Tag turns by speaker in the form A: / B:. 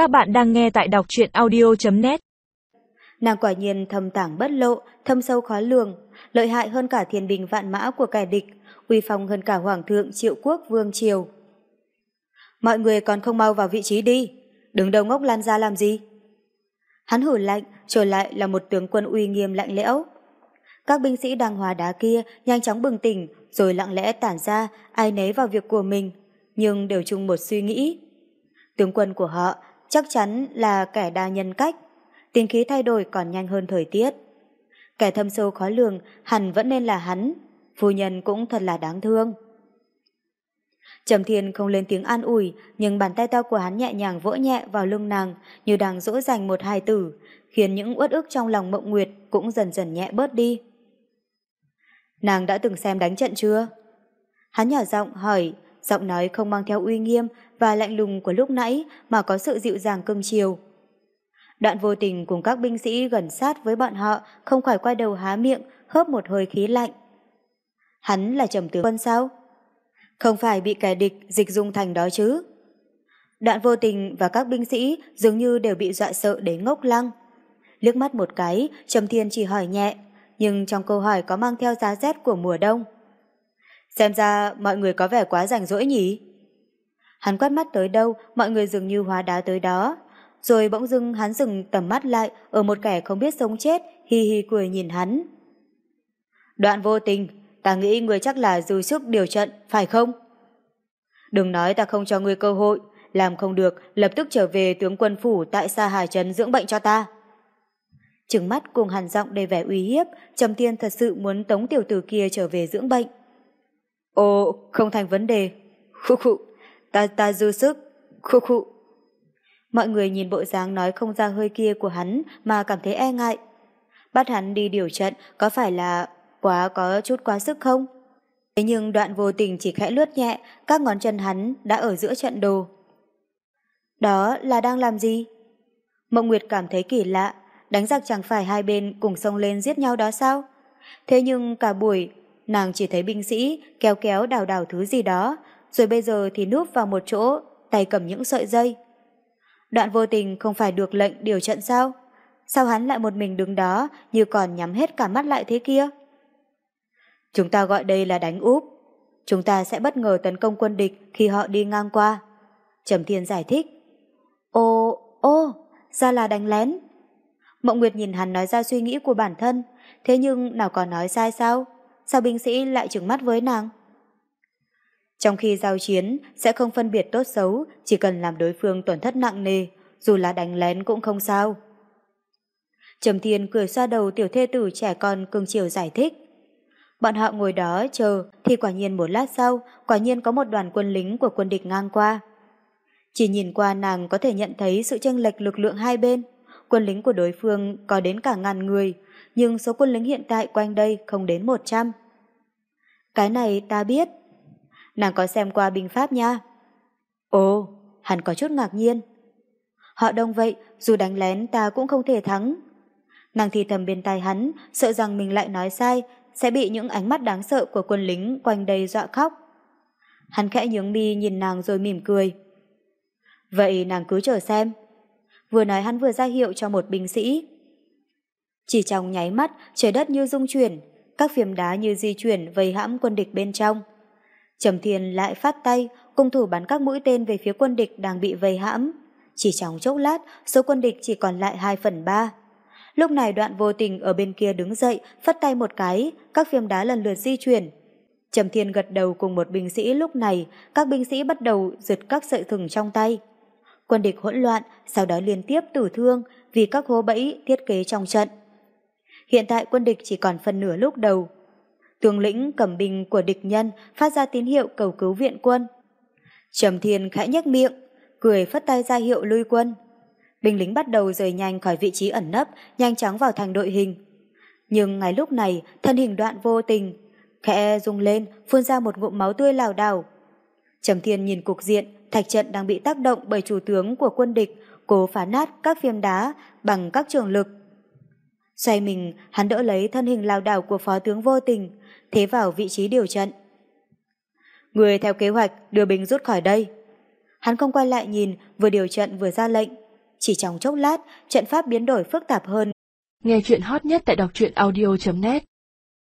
A: Các bạn đang nghe tại đọc truyện audio.net
B: Nàng quả nhiên thâm tảng bất lộ, thâm sâu khó lường, lợi hại hơn cả thiên bình vạn mã của kẻ địch, uy phong hơn cả hoàng thượng triệu quốc vương triều. Mọi người còn không mau vào vị trí đi, đứng đầu ngốc lan ra làm gì? Hắn hử lạnh, trở lại là một tướng quân uy nghiêm lạnh lẽo. Các binh sĩ đang hòa đá kia nhanh chóng bừng tỉnh, rồi lặng lẽ tản ra, ai nấy vào việc của mình, nhưng đều chung một suy nghĩ. Tướng quân của họ chắc chắn là kẻ đa nhân cách, tính khí thay đổi còn nhanh hơn thời tiết. Kẻ thâm sâu khó lường hẳn vẫn nên là hắn, phu nhân cũng thật là đáng thương. Trầm Thiên không lên tiếng an ủi, nhưng bàn tay to của hắn nhẹ nhàng vỗ nhẹ vào lưng nàng như đang dỗ dành một hài tử, khiến những uất ức trong lòng mộng nguyệt cũng dần dần nhẹ bớt đi. Nàng đã từng xem đánh trận chưa? Hắn nhỏ giọng hỏi, giọng nói không mang theo uy nghiêm và lạnh lùng của lúc nãy mà có sự dịu dàng cưng chiều. Đoạn vô tình cùng các binh sĩ gần sát với bọn họ không khỏi quay đầu há miệng, hớp một hơi khí lạnh. Hắn là trầm tướng quân sao? Không phải bị kẻ địch dịch dung thành đó chứ? Đoạn vô tình và các binh sĩ dường như đều bị dọa sợ đến ngốc lăng. Liếc mắt một cái, Trầm Thiên chỉ hỏi nhẹ, nhưng trong câu hỏi có mang theo giá rét của mùa đông. Xem ra mọi người có vẻ quá rảnh rỗi nhỉ? Hắn quát mắt tới đâu, mọi người dường như hóa đá tới đó. Rồi bỗng dưng hắn dừng tầm mắt lại ở một kẻ không biết sống chết, hi hi cười nhìn hắn. Đoạn vô tình, ta nghĩ người chắc là dư sức điều trận, phải không? Đừng nói ta không cho ngươi cơ hội, làm không được, lập tức trở về tướng quân phủ tại Sa Hà Trấn dưỡng bệnh cho ta. Trừng mắt cùng hàn giọng đầy vẻ uy hiếp, Trầm Tiên thật sự muốn tống tiểu tử kia trở về dưỡng bệnh. Ồ, không thành vấn đề. Khu khụ, ta ta dư sức. Khu khụ. Mọi người nhìn bộ dáng nói không ra hơi kia của hắn mà cảm thấy e ngại. Bắt hắn đi điều trận có phải là quá có chút quá sức không? Thế nhưng đoạn vô tình chỉ khẽ lướt nhẹ, các ngón chân hắn đã ở giữa trận đồ. Đó là đang làm gì? Mộng Nguyệt cảm thấy kỳ lạ, đánh giặc chẳng phải hai bên cùng xông lên giết nhau đó sao? Thế nhưng cả buổi, nàng chỉ thấy binh sĩ kéo kéo đào đào thứ gì đó, rồi bây giờ thì núp vào một chỗ, tay cầm những sợi dây. Đoạn vô tình không phải được lệnh điều trận sao? Sao hắn lại một mình đứng đó như còn nhắm hết cả mắt lại thế kia? Chúng ta gọi đây là đánh úp. Chúng ta sẽ bất ngờ tấn công quân địch khi họ đi ngang qua. Trầm Thiên giải thích. Ô, ô, ra là đánh lén. Mộng Nguyệt nhìn hắn nói ra suy nghĩ của bản thân, thế nhưng nào còn nói sai sao? Sao binh sĩ lại trừng mắt với nàng? Trong khi giao chiến, sẽ không phân biệt tốt xấu, chỉ cần làm đối phương tổn thất nặng nề, dù là đánh lén cũng không sao. Trầm Thiên cười xoa đầu tiểu thê tử trẻ con cưng chiều giải thích. Bọn họ ngồi đó chờ thì quả nhiên một lát sau, quả nhiên có một đoàn quân lính của quân địch ngang qua. Chỉ nhìn qua nàng có thể nhận thấy sự chênh lệch lực lượng hai bên. Quân lính của đối phương có đến cả ngàn người, nhưng số quân lính hiện tại quanh đây không đến một trăm. Cái này ta biết. Nàng có xem qua binh pháp nha. Ồ, hắn có chút ngạc nhiên. Họ đông vậy, dù đánh lén ta cũng không thể thắng. Nàng thì thầm bên tai hắn, sợ rằng mình lại nói sai, sẽ bị những ánh mắt đáng sợ của quân lính quanh đây dọa khóc. Hắn khẽ nhướng mi nhìn nàng rồi mỉm cười. Vậy nàng cứ chờ xem. Vừa nói hắn vừa ra hiệu cho một binh sĩ. Chỉ trong nháy mắt, trời đất như rung chuyển, các phiếm đá như di chuyển vây hãm quân địch bên trong. Trầm Thiên lại phát tay, cung thủ bắn các mũi tên về phía quân địch đang bị vây hãm. Chỉ trong chốc lát, số quân địch chỉ còn lại 2 phần 3. Lúc này đoạn vô tình ở bên kia đứng dậy, phất tay một cái, các phiêm đá lần lượt di chuyển. Trầm Thiên gật đầu cùng một binh sĩ lúc này, các binh sĩ bắt đầu giật các sợi thừng trong tay. Quân địch hỗn loạn, sau đó liên tiếp tử thương vì các hố bẫy thiết kế trong trận. Hiện tại quân địch chỉ còn phần nửa lúc đầu. Tướng lĩnh cầm binh của địch nhân phát ra tín hiệu cầu cứu viện quân. Trầm Thiên khẽ nhếch miệng, cười phất tay ra hiệu lui quân. Binh lính bắt đầu rời nhanh khỏi vị trí ẩn nấp, nhanh chóng vào thành đội hình. Nhưng ngay lúc này, thân hình đoạn vô tình, khẽ rung lên, phun ra một ngụm máu tươi lào đảo. Trầm Thiên nhìn cục diện, thạch trận đang bị tác động bởi chủ tướng của quân địch, cố phá nát các phiêm đá bằng các trường lực. Xoay mình, hắn đỡ lấy thân hình lao đảo của phó tướng vô tình, thế vào vị trí điều trận. Người theo kế hoạch đưa binh rút khỏi đây. Hắn không quay lại nhìn, vừa điều trận vừa ra lệnh, Chỉ trong chốc lát, trận pháp biến đổi phức tạp hơn.
A: Nghe chuyện hot nhất tại đọc truyện audio.net